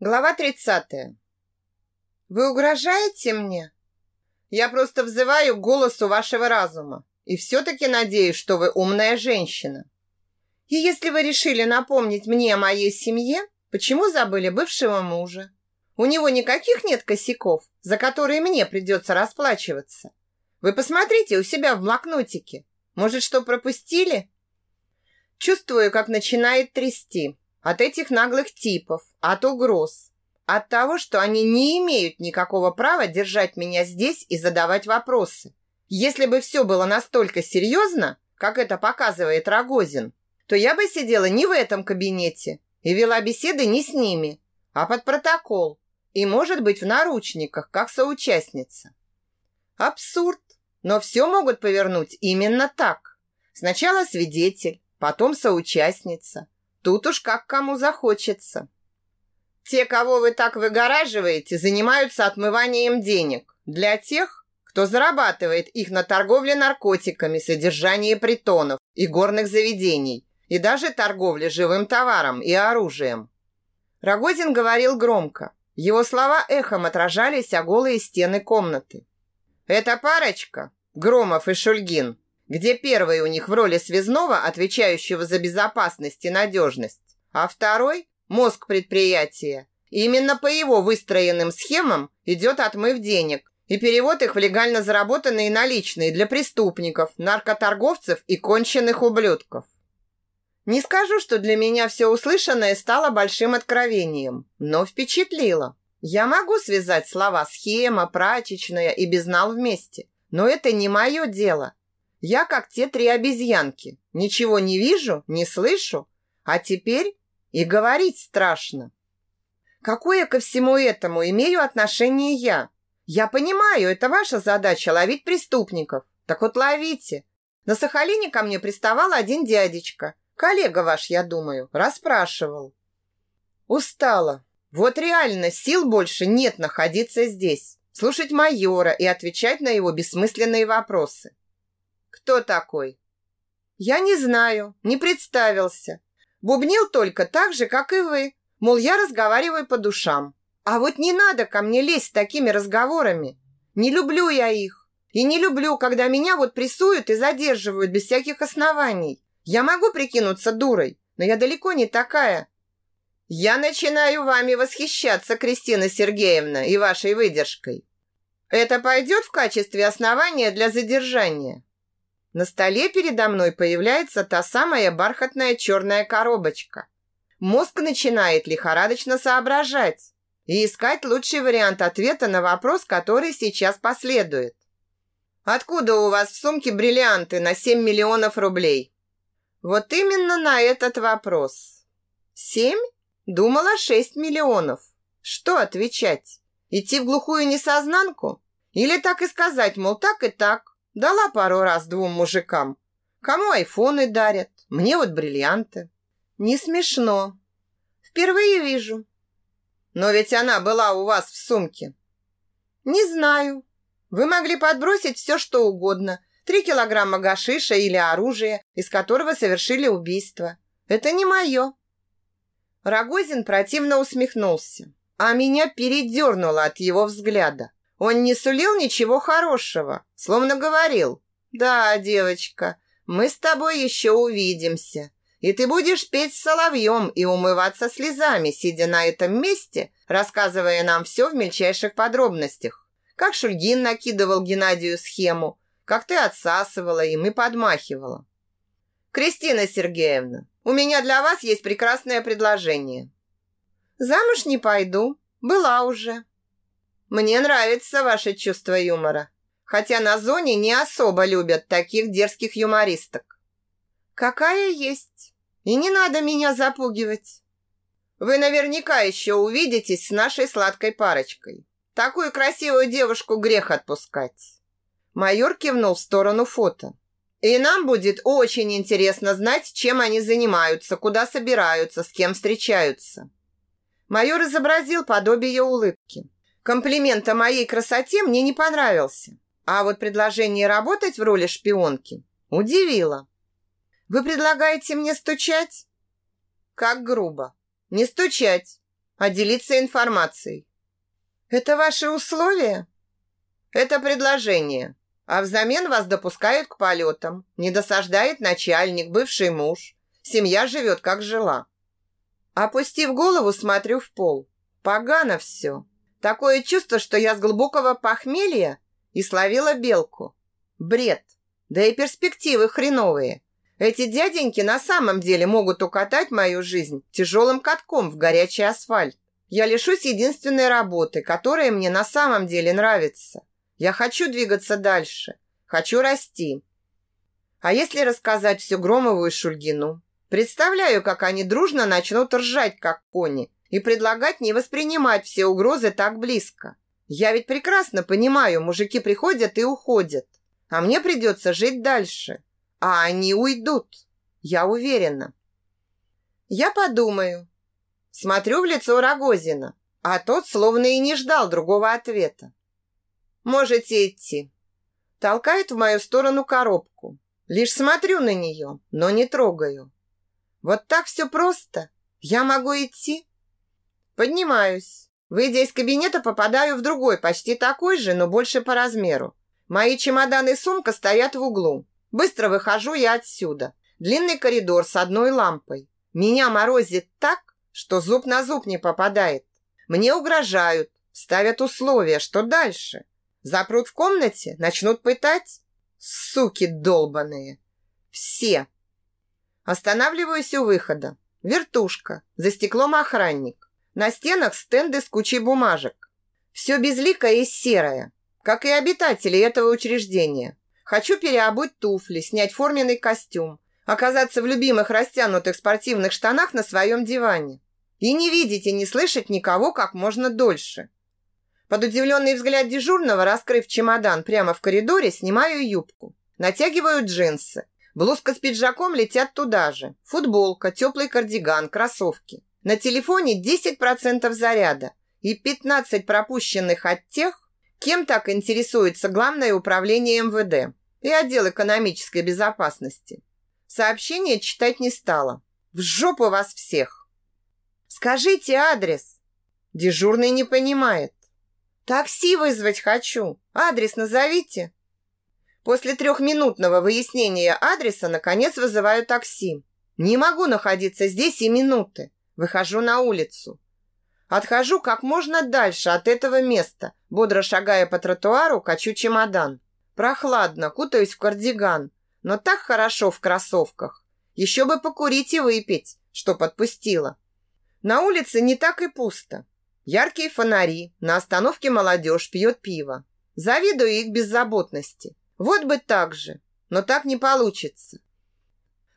Глава 30. Вы угрожаете мне? Я просто взываю к голосу вашего разума. И все-таки надеюсь, что вы умная женщина. И если вы решили напомнить мне о моей семье, почему забыли бывшего мужа? У него никаких нет косяков, за которые мне придется расплачиваться. Вы посмотрите у себя в блокнотике. Может, что пропустили? Чувствую, как начинает трясти. От этих наглых типов, от угроз, от того, что они не имеют никакого права держать меня здесь и задавать вопросы. Если бы все было настолько серьезно, как это показывает Рогозин, то я бы сидела не в этом кабинете и вела беседы не с ними, а под протокол и, может быть, в наручниках, как соучастница. Абсурд, но все могут повернуть именно так. Сначала свидетель, потом соучастница, Тут уж как кому захочется. Те, кого вы так выгораживаете, занимаются отмыванием денег для тех, кто зарабатывает их на торговле наркотиками, содержании притонов и горных заведений, и даже торговле живым товаром и оружием. Рогозин говорил громко. Его слова эхом отражались о голые стены комнаты. Эта парочка, Громов и Шульгин, где первый у них в роли связного, отвечающего за безопасность и надежность, а второй – мозг предприятия. именно по его выстроенным схемам идет отмыв денег и перевод их в легально заработанные наличные для преступников, наркоторговцев и конченных ублюдков. Не скажу, что для меня все услышанное стало большим откровением, но впечатлило. Я могу связать слова «схема», «прачечная» и «безнал» вместе, но это не мое дело – я как те три обезьянки. Ничего не вижу, не слышу, а теперь и говорить страшно. Какое ко всему этому имею отношение я? Я понимаю, это ваша задача ловить преступников. Так вот ловите. На Сахалине ко мне приставал один дядечка. Коллега ваш, я думаю, расспрашивал. Устала. Вот реально сил больше нет находиться здесь, слушать майора и отвечать на его бессмысленные вопросы. Кто такой? Я не знаю, не представился. Бубнил только так же, как и вы. Мол, я разговариваю по душам. А вот не надо ко мне лезть с такими разговорами. Не люблю я их. И не люблю, когда меня вот прессуют и задерживают без всяких оснований. Я могу прикинуться дурой, но я далеко не такая. Я начинаю вами восхищаться, Кристина Сергеевна, и вашей выдержкой. Это пойдет в качестве основания для задержания? На столе передо мной появляется та самая бархатная черная коробочка. Мозг начинает лихорадочно соображать и искать лучший вариант ответа на вопрос, который сейчас последует. Откуда у вас в сумке бриллианты на 7 миллионов рублей? Вот именно на этот вопрос. Семь? Думала 6 миллионов. Что отвечать? Идти в глухую несознанку? Или так и сказать, мол, так и так? Дала пару раз двум мужикам. Кому айфоны дарят, мне вот бриллианты. Не смешно. Впервые вижу. Но ведь она была у вас в сумке. Не знаю. Вы могли подбросить все, что угодно. Три килограмма гашиша или оружия, из которого совершили убийство. Это не мое. Рогозин противно усмехнулся, а меня передернуло от его взгляда. Он не сулил ничего хорошего, словно говорил, «Да, девочка, мы с тобой еще увидимся, и ты будешь петь соловьем и умываться слезами, сидя на этом месте, рассказывая нам все в мельчайших подробностях. Как Шульгин накидывал Геннадию схему, как ты отсасывала и подмахивала. Кристина Сергеевна, у меня для вас есть прекрасное предложение. Замуж не пойду, была уже. Мне нравится ваше чувство юмора. Хотя на зоне не особо любят таких дерзких юмористок. Какая есть. И не надо меня запугивать. Вы наверняка еще увидитесь с нашей сладкой парочкой. Такую красивую девушку грех отпускать. Майор кивнул в сторону фото. И нам будет очень интересно знать, чем они занимаются, куда собираются, с кем встречаются. Майор изобразил подобие улыбки. Комплимент о моей красоте мне не понравился. А вот предложение работать в роли шпионки удивило. Вы предлагаете мне стучать? Как грубо. Не стучать. а делиться информацией. Это ваши условия? Это предложение. А взамен вас допускают к полетам. Не досаждает начальник, бывший муж. Семья живет, как жила. Опустив голову, смотрю в пол. Погано все. Такое чувство, что я с глубокого похмелья и словила белку. Бред. Да и перспективы хреновые. Эти дяденьки на самом деле могут укатать мою жизнь тяжелым катком в горячий асфальт. Я лишусь единственной работы, которая мне на самом деле нравится. Я хочу двигаться дальше. Хочу расти. А если рассказать все Громову и Шульгину? Представляю, как они дружно начнут ржать, как кони, и предлагать не воспринимать все угрозы так близко. Я ведь прекрасно понимаю, мужики приходят и уходят. А мне придется жить дальше. А они уйдут. Я уверена. Я подумаю. Смотрю в лицо Рогозина, а тот словно и не ждал другого ответа. Можете идти. Толкает в мою сторону коробку. Лишь смотрю на нее, но не трогаю. Вот так все просто. Я могу идти? Поднимаюсь. Выйдя из кабинета, попадаю в другой, почти такой же, но больше по размеру. Мои чемоданы и сумка стоят в углу. Быстро выхожу я отсюда. Длинный коридор с одной лампой. Меня морозит так, что зуб на зуб не попадает. Мне угрожают, ставят условия, что дальше. Запрут в комнате, начнут пытать? Суки долбаные. Все. Останавливаюсь у выхода. Вертушка. За стеклом охранник. На стенах стенды с кучей бумажек. Все безликое и серое, как и обитатели этого учреждения. Хочу переобуть туфли, снять форменный костюм, оказаться в любимых растянутых спортивных штанах на своем диване. И не видеть и не слышать никого как можно дольше. Под удивленный взгляд дежурного, раскрыв чемодан прямо в коридоре, снимаю юбку. Натягиваю джинсы. Блузка с пиджаком летят туда же. Футболка, теплый кардиган, кроссовки. На телефоне 10% заряда и 15 пропущенных от тех, кем так интересуется Главное управление МВД и отдел экономической безопасности. Сообщение читать не стала. В жопу вас всех. Скажите адрес. Дежурный не понимает. Такси вызвать хочу. Адрес назовите. После трехминутного выяснения адреса, наконец, вызываю такси. Не могу находиться здесь и минуты. Выхожу на улицу. Отхожу как можно дальше от этого места, бодро шагая по тротуару, качу чемодан. Прохладно, кутаюсь в кардиган, но так хорошо в кроссовках. Еще бы покурить и выпить, что подпустила. На улице не так и пусто. Яркие фонари, на остановке молодежь пьет пиво. Завидую их беззаботности. Вот бы так же, но так не получится.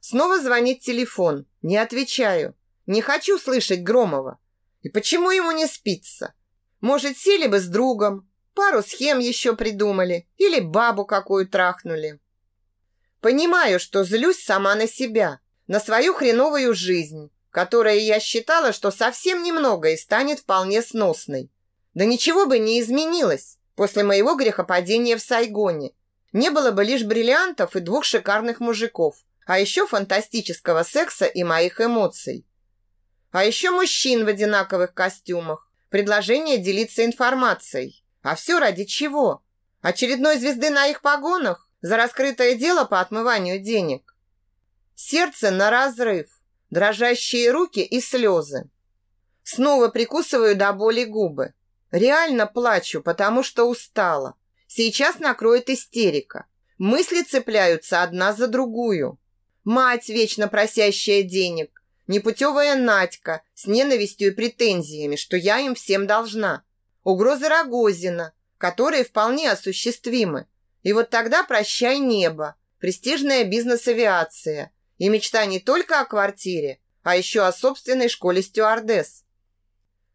Снова звонит телефон. Не отвечаю. Не хочу слышать Громова. И почему ему не спится? Может, сели бы с другом, пару схем еще придумали или бабу какую трахнули. Понимаю, что злюсь сама на себя, на свою хреновую жизнь, которая я считала, что совсем немного и станет вполне сносной. Да ничего бы не изменилось после моего грехопадения в Сайгоне. Не было бы лишь бриллиантов и двух шикарных мужиков, а еще фантастического секса и моих эмоций. А еще мужчин в одинаковых костюмах, предложение делиться информацией. А все ради чего? Очередной звезды на их погонах? За раскрытое дело по отмыванию денег? Сердце на разрыв дрожащие руки и слезы. Снова прикусываю до боли губы. Реально плачу, потому что устала. Сейчас накроет истерика. Мысли цепляются одна за другую. Мать, вечно просящая денег. Непутевая Надька с ненавистью и претензиями, что я им всем должна. Угрозы Рогозина, которые вполне осуществимы. И вот тогда прощай небо, престижная бизнес-авиация – и мечта не только о квартире, а еще о собственной школе стюардесс.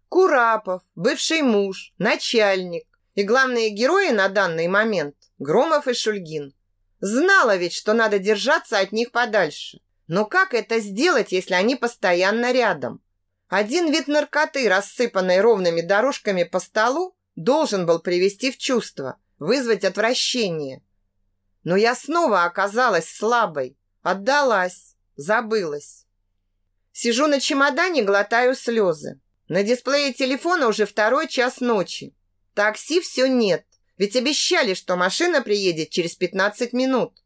Курапов, бывший муж, начальник и главные герои на данный момент – Громов и Шульгин. Знала ведь, что надо держаться от них подальше. Но как это сделать, если они постоянно рядом? Один вид наркоты, рассыпанной ровными дорожками по столу, должен был привести в чувство, вызвать отвращение. Но я снова оказалась слабой, Отдалась, забылась. Сижу на чемодане, глотаю слезы. На дисплее телефона уже второй час ночи. Такси все нет, ведь обещали, что машина приедет через 15 минут.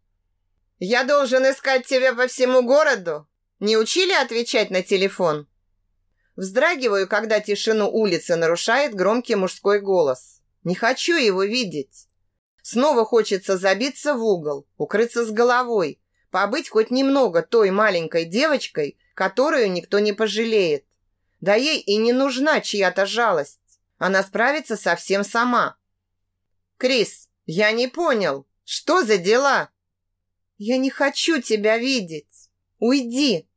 Я должен искать тебя по всему городу? Не учили отвечать на телефон? Вздрагиваю, когда тишину улицы нарушает громкий мужской голос. Не хочу его видеть. Снова хочется забиться в угол, укрыться с головой, побыть хоть немного той маленькой девочкой, которую никто не пожалеет. Да ей и не нужна чья-то жалость. Она справится совсем сама. Крис, я не понял, что за дела? Я не хочу тебя видеть. Уйди.